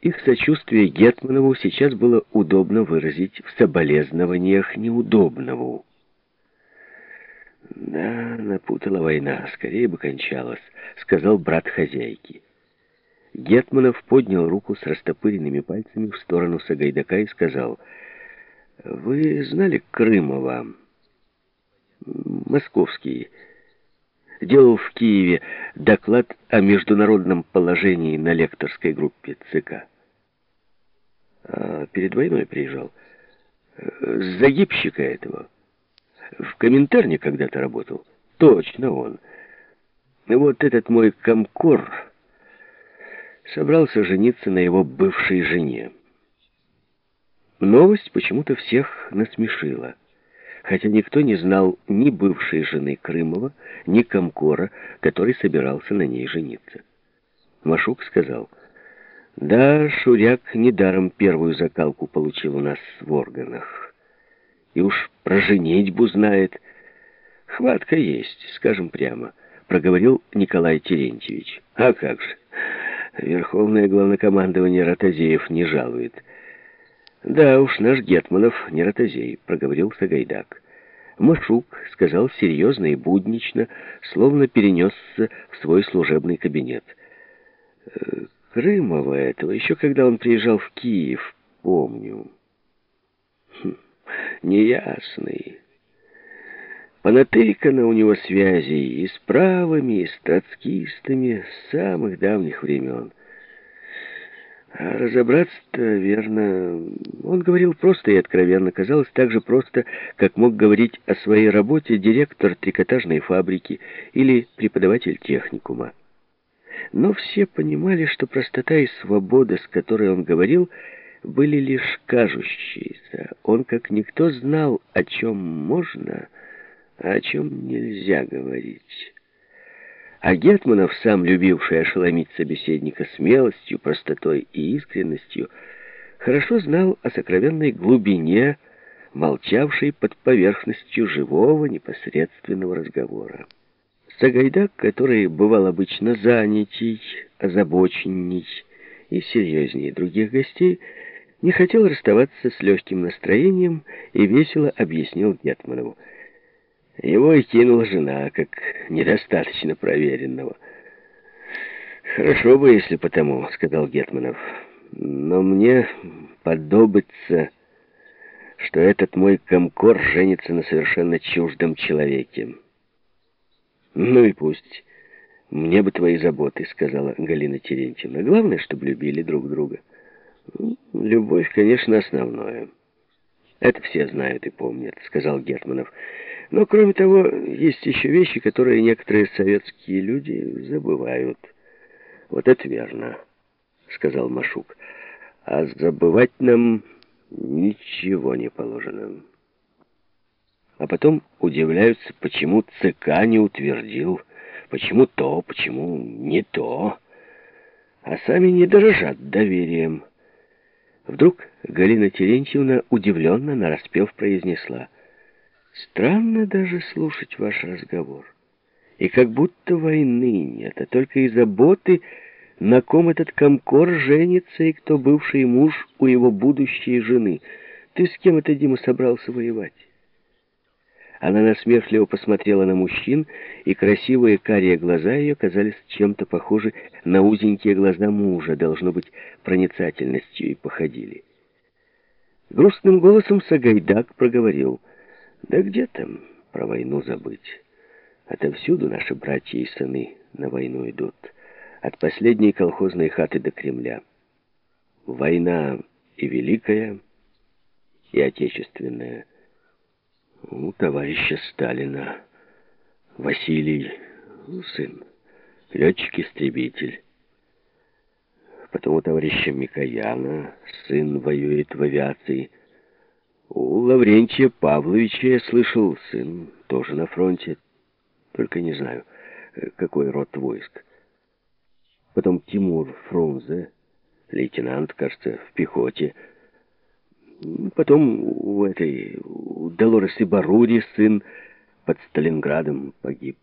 Их сочувствие Гетманову сейчас было удобно выразить в соболезнованиях неудобного. «Да, напутала война, скорее бы кончалась», — сказал брат хозяйки. Гетманов поднял руку с растопыренными пальцами в сторону Сагайдака и сказал, «Вы знали Крымова? Московский. Делал в Киеве доклад о международном положении на лекторской группе ЦК. А перед войной приезжал. С загибщика этого». В комментарне когда-то работал. Точно он. Вот этот мой комкор собрался жениться на его бывшей жене. Новость почему-то всех насмешила. Хотя никто не знал ни бывшей жены Крымова, ни комкора, который собирался на ней жениться. Машук сказал, «Да, Шуряк недаром первую закалку получил у нас в органах» и уж про женитьбу знает. Хватка есть, скажем прямо, проговорил Николай Терентьевич. А как же, Верховное главнокомандование Ротозеев не жалует. Да уж, наш Гетманов не Ротозей, проговорил Сагайдак. Машук сказал серьезно и буднично, словно перенесся в свой служебный кабинет. «Э, Крымова этого, еще когда он приезжал в Киев, помню. Хм неясный. Понатыкано у него связей и с правыми, и с троцкистами с самых давних времен. Разобраться-то, верно, он говорил просто и откровенно, казалось так же просто, как мог говорить о своей работе директор трикотажной фабрики или преподаватель техникума. Но все понимали, что простота и свобода, с которой он говорил, — были лишь кажущиеся. Он, как никто, знал, о чем можно, а о чем нельзя говорить. А Гетманов, сам любивший ошеломить собеседника смелостью, простотой и искренностью, хорошо знал о сокровенной глубине, молчавшей под поверхностью живого непосредственного разговора. Сагайдак, который бывал обычно занятий, озабоченней и серьезнее других гостей, не хотел расставаться с легким настроением и весело объяснил Гетманову. Его и кинула жена, как недостаточно проверенного. «Хорошо бы, если потому», — сказал Гетманов. «Но мне подобается, что этот мой комкор женится на совершенно чуждом человеке». «Ну и пусть. Мне бы твои заботы», — сказала Галина Терентьевна. «Главное, чтобы любили друг друга». Любовь, конечно, основное. Это все знают и помнят, сказал Гетманов. Но, кроме того, есть еще вещи, которые некоторые советские люди забывают. Вот это верно, сказал Машук. А забывать нам ничего не положено. А потом удивляются, почему ЦК не утвердил, почему то, почему не то. А сами не дорожат доверием. Вдруг Галина Терентьевна удивленно нараспев произнесла. «Странно даже слушать ваш разговор. И как будто войны нет, а только и заботы, на ком этот комкор женится и кто бывший муж у его будущей жены. Ты с кем это, Дима, собрался воевать?» Она насмешливо посмотрела на мужчин, и красивые карие глаза ее казались чем-то похожи на узенькие глаза мужа, должно быть, проницательностью и походили. Грустным голосом Сагайдак проговорил, «Да где там про войну забыть? Отовсюду наши братья и сыны на войну идут, от последней колхозной хаты до Кремля. Война и великая, и отечественная» у товарища Сталина. Василий, сын, летчик-истребитель. Потом у товарища Микояна, сын воюет в авиации. У Лаврентия Павловича, я слышал, сын тоже на фронте. Только не знаю, какой род войск. Потом Тимур Фрунзе, лейтенант, кажется, в пехоте. Потом у этой, у Долоресы Барури сын под Сталинградом погиб.